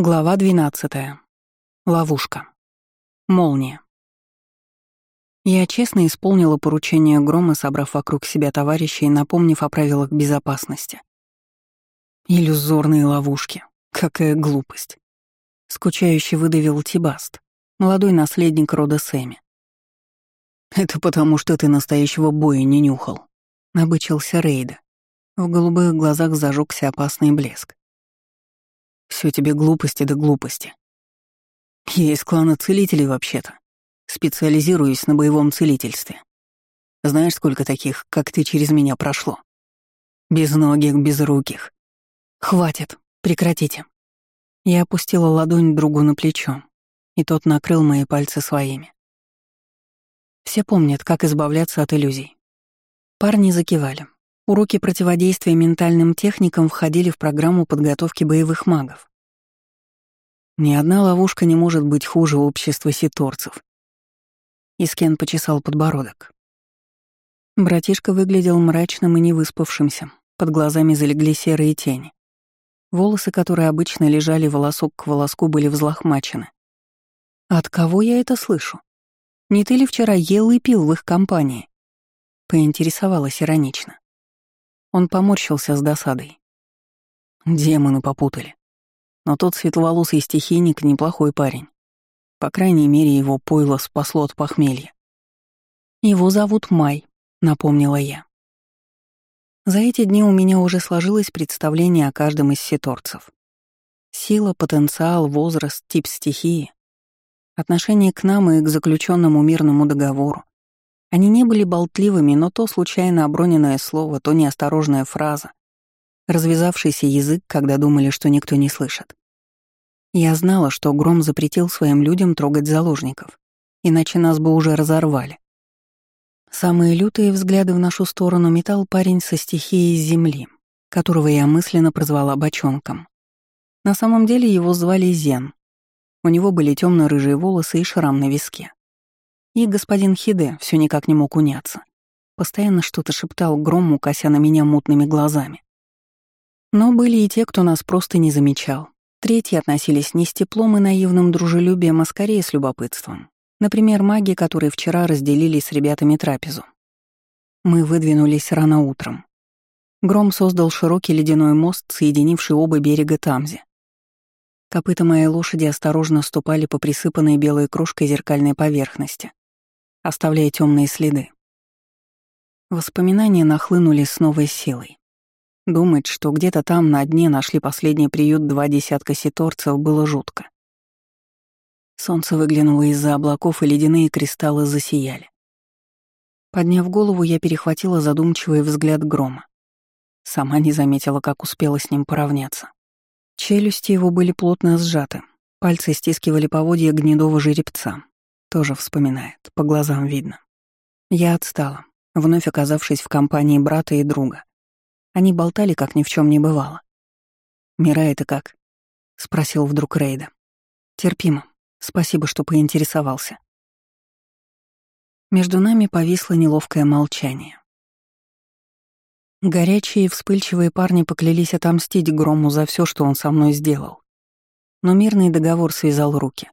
Глава 12. Ловушка. Молния. Я честно исполнила поручение Грома, собрав вокруг себя товарищей и напомнив о правилах безопасности. Иллюзорные ловушки. Какая глупость. Скучающе выдавил Тибаст, молодой наследник рода Сэми. «Это потому, что ты настоящего боя не нюхал», — набычился Рейда. В голубых глазах зажегся опасный блеск. Все тебе глупости да глупости. Я из клана целителей вообще-то. Специализируюсь на боевом целительстве. Знаешь, сколько таких, как ты, через меня прошло? Безногих, безруких. Хватит, прекратите. Я опустила ладонь другу на плечо, и тот накрыл мои пальцы своими. Все помнят, как избавляться от иллюзий. Парни закивали. Уроки противодействия ментальным техникам входили в программу подготовки боевых магов. Ни одна ловушка не может быть хуже общества ситорцев. Искен почесал подбородок. Братишка выглядел мрачным и невыспавшимся, под глазами залегли серые тени. Волосы, которые обычно лежали волосок к волоску, были взлохмачены. «От кого я это слышу? Не ты ли вчера ел и пил в их компании?» Поинтересовалась иронично. Он поморщился с досадой. Демоны попутали. Но тот светловолосый стихийник — неплохой парень. По крайней мере, его пойло спасло от похмелья. «Его зовут Май», — напомнила я. За эти дни у меня уже сложилось представление о каждом из ситорцев. Сила, потенциал, возраст, тип стихии, отношение к нам и к заключенному мирному договору, они не были болтливыми, но то случайно оброненное слово, то неосторожная фраза, развязавшийся язык, когда думали, что никто не слышит. Я знала, что Гром запретил своим людям трогать заложников, иначе нас бы уже разорвали. Самые лютые взгляды в нашу сторону метал парень со стихией земли, которого я мысленно прозвала бочонком. На самом деле его звали Зен. У него были темно рыжие волосы и шрам на виске. И господин Хиде все никак не мог уняться. Постоянно что-то шептал грому, кося на меня мутными глазами. Но были и те, кто нас просто не замечал. Третьи относились не с теплом и наивным дружелюбием, а скорее с любопытством. Например, маги, которые вчера разделили с ребятами трапезу. Мы выдвинулись рано утром. Гром создал широкий ледяной мост, соединивший оба берега Тамзи. Копыта моей лошади осторожно ступали по присыпанной белой крошкой зеркальной поверхности оставляя темные следы. Воспоминания нахлынули с новой силой. Думать, что где-то там на дне нашли последний приют два десятка ситорцев, было жутко. Солнце выглянуло из-за облаков, и ледяные кристаллы засияли. Подняв голову, я перехватила задумчивый взгляд грома. Сама не заметила, как успела с ним поравняться. Челюсти его были плотно сжаты, пальцы стискивали поводья гнедого жеребца, тоже вспоминает, по глазам видно. Я отстала, вновь оказавшись в компании брата и друга. Они болтали, как ни в чем не бывало. «Мира, это как?» — спросил вдруг Рейда. «Терпимо. Спасибо, что поинтересовался». Между нами повисло неловкое молчание. Горячие и вспыльчивые парни поклялись отомстить Грому за все, что он со мной сделал. Но мирный договор связал руки.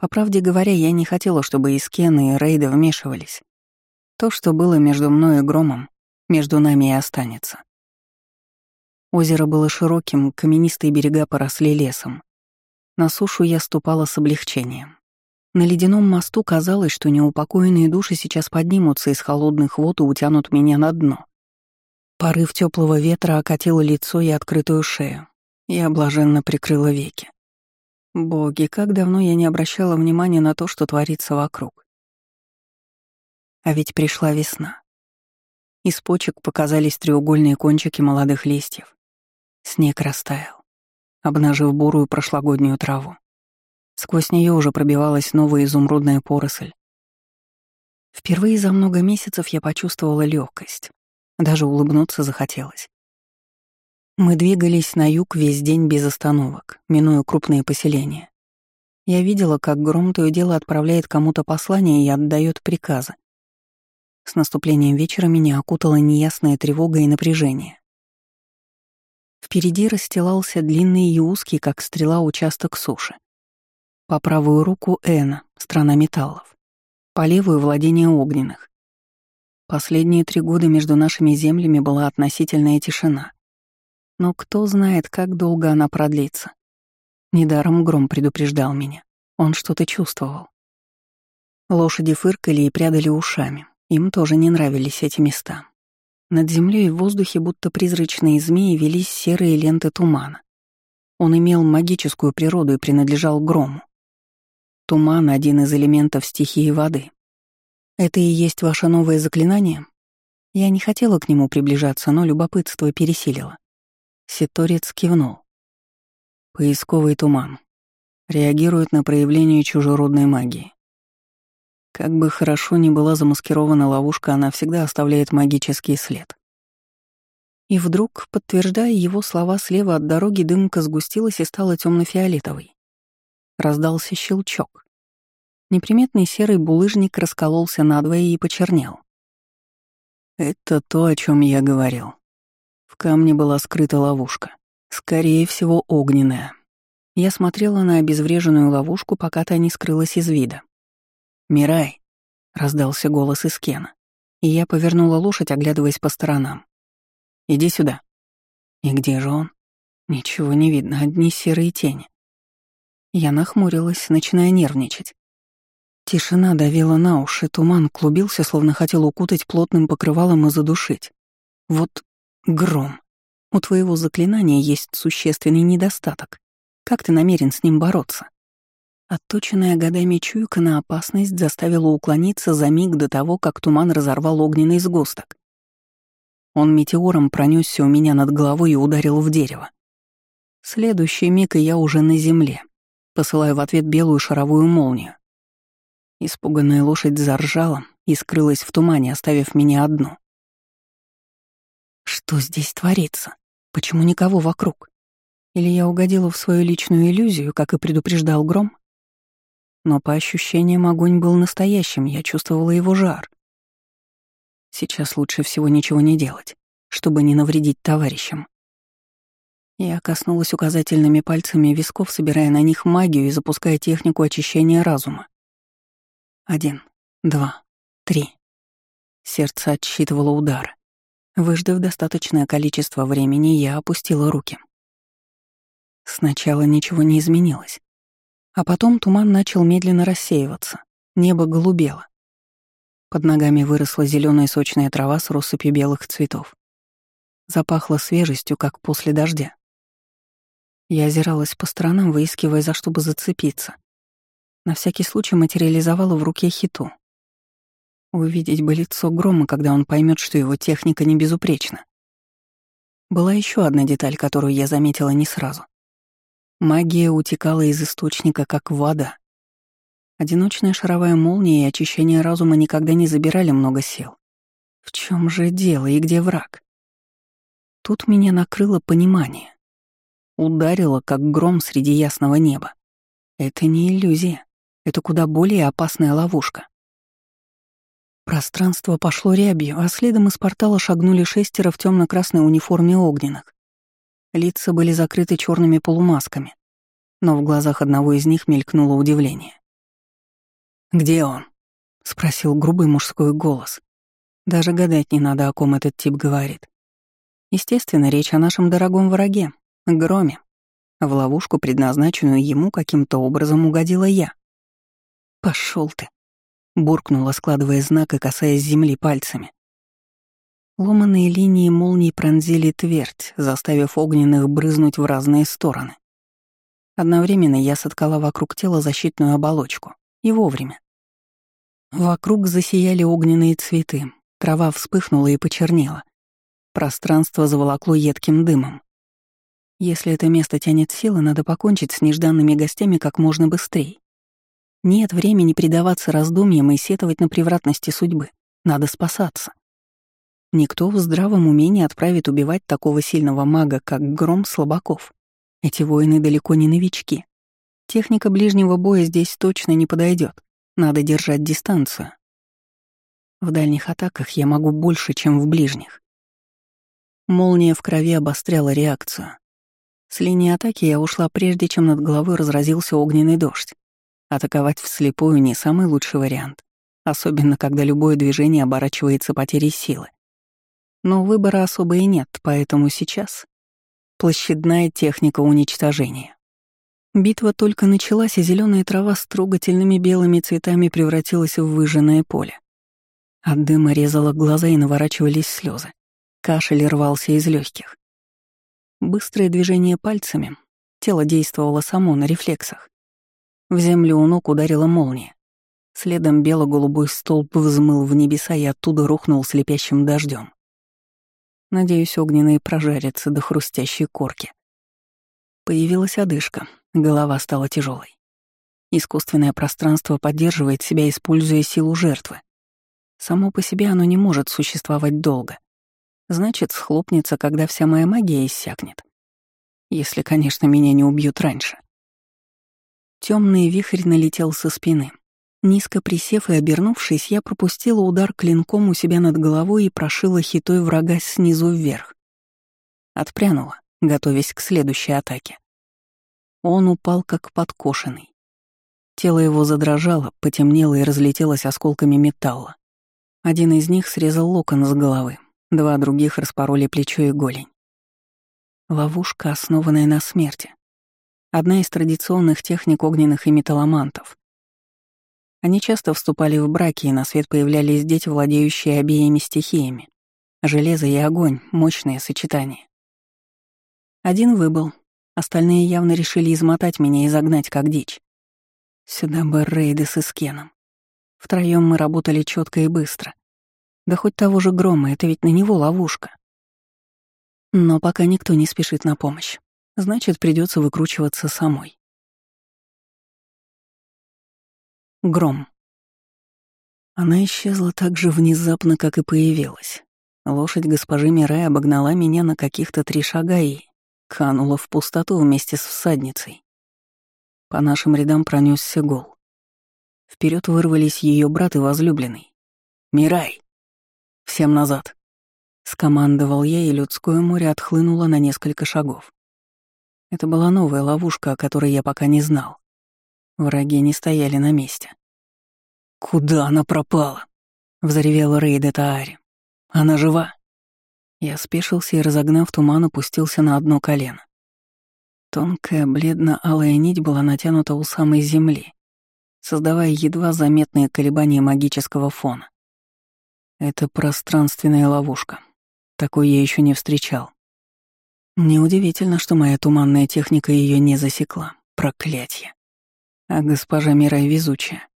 По правде говоря, я не хотела, чтобы и Скен, и Рейда вмешивались. То, что было между мной и Громом, между нами и останется. Озеро было широким, каменистые берега поросли лесом. На сушу я ступала с облегчением. На ледяном мосту казалось, что неупокоенные души сейчас поднимутся из холодных вод и утянут меня на дно. Порыв теплого ветра окатил лицо и открытую шею. Я блаженно прикрыла веки. Боги, как давно я не обращала внимания на то, что творится вокруг. А ведь пришла весна. Из почек показались треугольные кончики молодых листьев. Снег растаял, обнажив бурую прошлогоднюю траву. Сквозь нее уже пробивалась новая изумрудная поросль. Впервые за много месяцев я почувствовала легкость. Даже улыбнуться захотелось. Мы двигались на юг весь день без остановок, минуя крупные поселения. Я видела, как гром то и дело отправляет кому-то послание и отдает приказы. С наступлением вечера меня окутала неясная тревога и напряжение. Впереди расстилался длинный и узкий, как стрела, участок суши. По правую руку Эна, страна металлов. По левую — владение огненных. Последние три года между нашими землями была относительная тишина. Но кто знает, как долго она продлится. Недаром Гром предупреждал меня. Он что-то чувствовал. Лошади фыркали и прядали ушами. Им тоже не нравились эти места. Над землей и в воздухе будто призрачные змеи велись серые ленты тумана. Он имел магическую природу и принадлежал грому. Туман — один из элементов стихии воды. Это и есть ваше новое заклинание? Я не хотела к нему приближаться, но любопытство пересилило. Ситорец кивнул. Поисковый туман. Реагирует на проявление чужеродной магии. Как бы хорошо ни была замаскирована ловушка, она всегда оставляет магический след. И вдруг, подтверждая его слова, слева от дороги дымка сгустилась и стала темно-фиолетовой. Раздался щелчок. Неприметный серый булыжник раскололся надвое и почернел. Это то, о чем я говорил. Камне была скрыта ловушка. Скорее всего, огненная. Я смотрела на обезвреженную ловушку, пока та не скрылась из вида. «Мирай!» — раздался голос из Кена, и я повернула лошадь, оглядываясь по сторонам. «Иди сюда». «И где же он?» Ничего не видно, одни серые тени. Я нахмурилась, начиная нервничать. Тишина давила на уши, туман клубился, словно хотел укутать плотным покрывалом и задушить. Вот гром. У твоего заклинания есть существенный недостаток. Как ты намерен с ним бороться? Отточенная годами чуйка на опасность заставила уклониться за миг до того, как туман разорвал огненный сгусток. Он метеором пронесся у меня над головой и ударил в дерево. Следующий миг, и я уже на земле, посылаю в ответ белую шаровую молнию. Испуганная лошадь заржала и скрылась в тумане, оставив меня одну. Что здесь творится? Почему никого вокруг? Или я угодила в свою личную иллюзию, как и предупреждал Гром? Но по ощущениям огонь был настоящим, я чувствовала его жар. Сейчас лучше всего ничего не делать, чтобы не навредить товарищам. Я коснулась указательными пальцами висков, собирая на них магию и запуская технику очищения разума. Один, два, три. Сердце отсчитывало удары. Выждав достаточное количество времени, я опустила руки. Сначала ничего не изменилось. А потом туман начал медленно рассеиваться. Небо голубело. Под ногами выросла зеленая сочная трава с россыпью белых цветов. Запахло свежестью, как после дождя. Я озиралась по сторонам, выискивая, за что бы зацепиться. На всякий случай материализовала в руке хиту. Увидеть бы лицо Грома, когда он поймет, что его техника не безупречна. Была еще одна деталь, которую я заметила не сразу. Магия утекала из источника, как вода. Одиночная шаровая молния и очищение разума никогда не забирали много сил. В чем же дело и где враг? Тут меня накрыло понимание. Ударило, как гром среди ясного неба. Это не иллюзия. Это куда более опасная ловушка. Пространство пошло рябью, а следом из портала шагнули шестеро в темно красной униформе огненных. Лица были закрыты черными полумасками, но в глазах одного из них мелькнуло удивление. «Где он?» — спросил грубый мужской голос. Даже гадать не надо, о ком этот тип говорит. Естественно, речь о нашем дорогом враге, Громе. В ловушку, предназначенную ему, каким-то образом угодила я. Пошел ты!» — буркнула, складывая знак и касаясь земли пальцами. Ломаные линии молний пронзили твердь, заставив огненных брызнуть в разные стороны. Одновременно я соткала вокруг тела защитную оболочку. И вовремя. Вокруг засияли огненные цветы, трава вспыхнула и почернела. Пространство заволокло едким дымом. Если это место тянет силы, надо покончить с нежданными гостями как можно быстрее. Нет времени предаваться раздумьям и сетовать на превратности судьбы. Надо спасаться. Никто в здравом уме не отправит убивать такого сильного мага, как Гром Слабаков. Эти воины далеко не новички. Техника ближнего боя здесь точно не подойдет. Надо держать дистанцию. В дальних атаках я могу больше, чем в ближних. Молния в крови обостряла реакцию. С линии атаки я ушла прежде, чем над головой разразился огненный дождь. Атаковать вслепую не самый лучший вариант, особенно когда любое движение оборачивается потерей силы. Но выбора особо и нет, поэтому сейчас площадная техника уничтожения. Битва только началась, и зеленая трава с трогательными белыми цветами превратилась в выжженное поле. От дыма резало глаза и наворачивались слезы. Кашель рвался из легких. Быстрое движение пальцами. Тело действовало само на рефлексах. В землю у ног ударила молния. Следом бело-голубой столб взмыл в небеса и оттуда рухнул слепящим дождем. Надеюсь, огненные прожарятся до хрустящей корки. Появилась одышка, голова стала тяжелой. Искусственное пространство поддерживает себя, используя силу жертвы. Само по себе оно не может существовать долго. Значит, схлопнется, когда вся моя магия иссякнет. Если, конечно, меня не убьют раньше. Темный вихрь налетел со спины. Низко присев и обернувшись, я пропустила удар клинком у себя над головой и прошила хитой врага снизу вверх. Отпрянула, готовясь к следующей атаке. Он упал как подкошенный. Тело его задрожало, потемнело и разлетелось осколками металла. Один из них срезал локон с головы, два других распороли плечо и голень. Ловушка, основанная на смерти. Одна из традиционных техник огненных и металломантов. Они часто вступали в браки, и на свет появлялись дети, владеющие обеими стихиями. Железо и огонь — мощное сочетание. Один выбыл, остальные явно решили измотать меня и загнать как дичь. Сюда бы рейды с Искеном. Втроем мы работали четко и быстро. Да хоть того же грома, это ведь на него ловушка. Но пока никто не спешит на помощь. Значит, придется выкручиваться самой. Гром. Она исчезла так же внезапно, как и появилась. Лошадь госпожи Мирай обогнала меня на каких-то три шага и канула в пустоту вместе с всадницей. По нашим рядам пронесся гол. Вперед вырвались ее брат и возлюбленный. «Мирай! Всем назад!» Скомандовал я, и людское море отхлынуло на несколько шагов. Это была новая ловушка, о которой я пока не знал. Враги не стояли на месте. «Куда она пропала?» — взревел Рейд Таари. «Она жива?» Я спешился и, разогнав туман, опустился на одно колено. Тонкая, бледно-алая нить была натянута у самой земли, создавая едва заметные колебания магического фона. Это пространственная ловушка. Такой я еще не встречал. Неудивительно, что моя туманная техника ее не засекла. Проклятье. А госпожа Мирай везучая.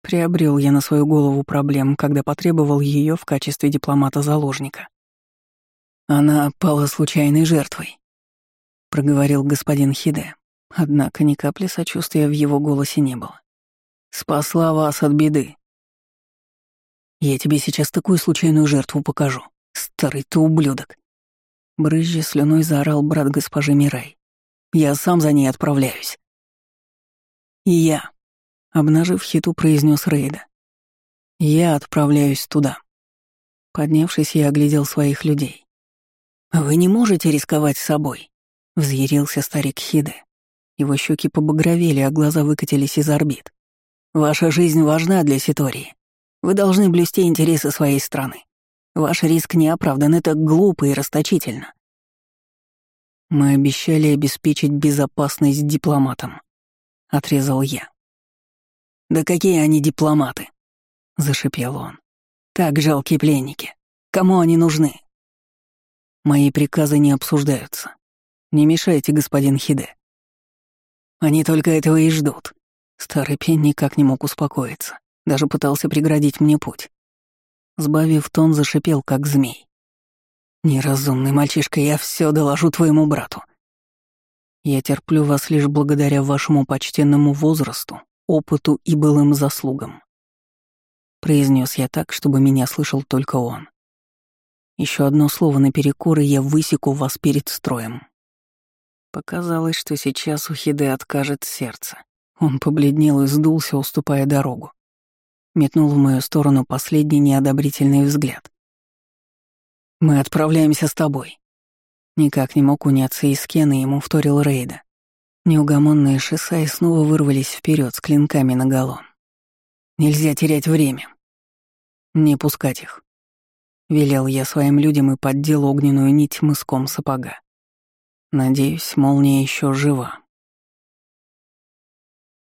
Приобрел я на свою голову проблем, когда потребовал ее в качестве дипломата-заложника. Она пала случайной жертвой, проговорил господин Хиде. Однако ни капли сочувствия в его голосе не было. Спасла вас от беды. Я тебе сейчас такую случайную жертву покажу. Старый ты ублюдок. Брызжа слюной заорал брат госпожи Мирай. «Я сам за ней отправляюсь». «И я», — обнажив хиту, произнес Рейда. «Я отправляюсь туда». Поднявшись, я оглядел своих людей. «Вы не можете рисковать собой», — взъярился старик Хиде. Его щеки побагровели, а глаза выкатились из орбит. «Ваша жизнь важна для Ситории. Вы должны блюсти интересы своей страны. Ваш риск не оправдан, это глупо и расточительно. Мы обещали обеспечить безопасность дипломатам, отрезал я. Да какие они дипломаты? зашипел он. Так жалкие пленники. Кому они нужны? Мои приказы не обсуждаются. Не мешайте, господин Хиде. Они только этого и ждут. Старый пень никак не мог успокоиться. Даже пытался преградить мне путь. Сбавив тон, зашипел, как змей. «Неразумный мальчишка, я все доложу твоему брату. Я терплю вас лишь благодаря вашему почтенному возрасту, опыту и былым заслугам», — произнес я так, чтобы меня слышал только он. Еще одно слово наперекор, и я высеку вас перед строем. Показалось, что сейчас у Хиде откажет сердце. Он побледнел и сдулся, уступая дорогу метнул в мою сторону последний неодобрительный взгляд. «Мы отправляемся с тобой». Никак не мог уняться из Кена, ему вторил Рейда. Неугомонные шисаи снова вырвались вперед с клинками наголо. Нельзя терять время. Не пускать их. Велел я своим людям и поддел огненную нить мыском сапога. Надеюсь, молния еще жива.